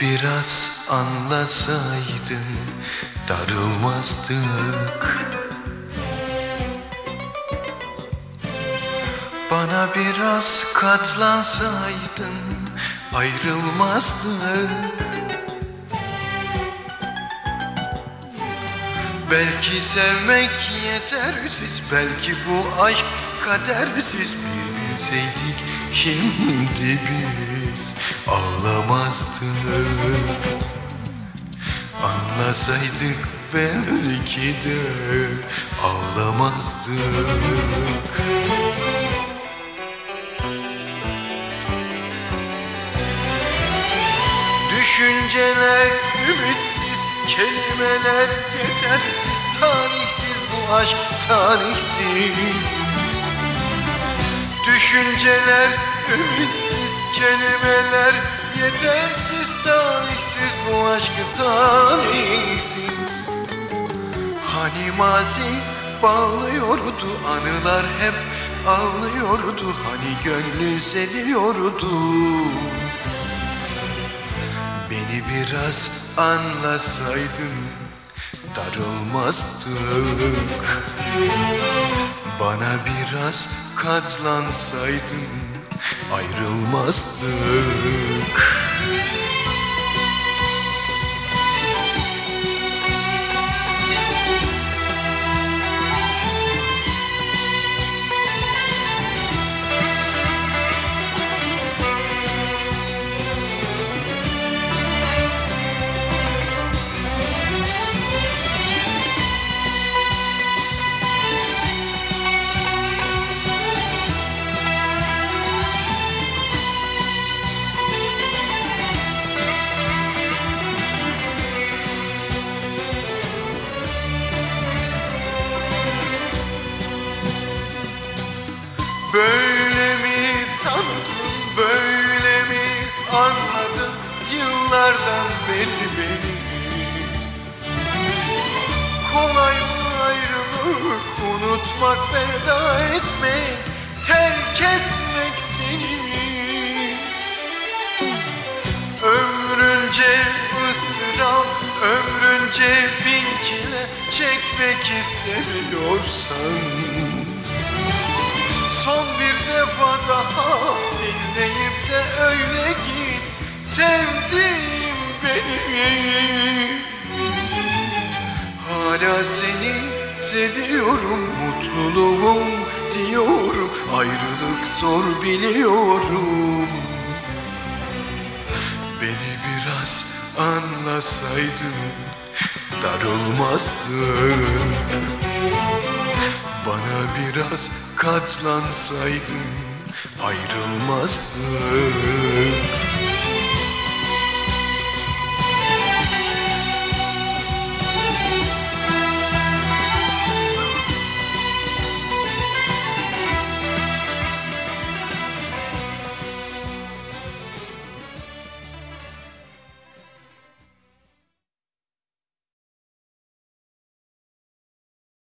biraz anlasaydın darılmazdık. Bana biraz katlansaydın ayrılmazdık. Belki sevmek yetersiz Belki bu aşk kadersiz. Bir bilseydik şimdi biz ağlamazdık Anlasaydık belki de ağlamazdık Düşünceler ümitsiz, kelimeler yetersiz, tarihsiz bu aşk tarihsiz. Düşünceler ümitsiz, kelimeler yetersiz, tarihsiz bu aşk tarihsiz. Hani mazi bağlıyordu, anılar hep ağlıyordu, hani gönlü seviyordu. Beni biraz anlasaydın darılmazdık Bana biraz katlansaydın ayrılmazdık Böyle mi tanıdın, böyle mi anladın yıllardan beri beni? Kolay mı ayrılık, unutmak, veda etmek, terk etmek seni. Ömrünce ıstırap, ömrünce bin çile çekmek istemiyorsan Son bir defa daha dinleyip de öyle git Sevdiğim beni Hala seni seviyorum mutluluğum diyorum Ayrılık zor biliyorum. Beni biraz anlasaydın darılmazdın Bana biraz katlansaydın ayrılmazdık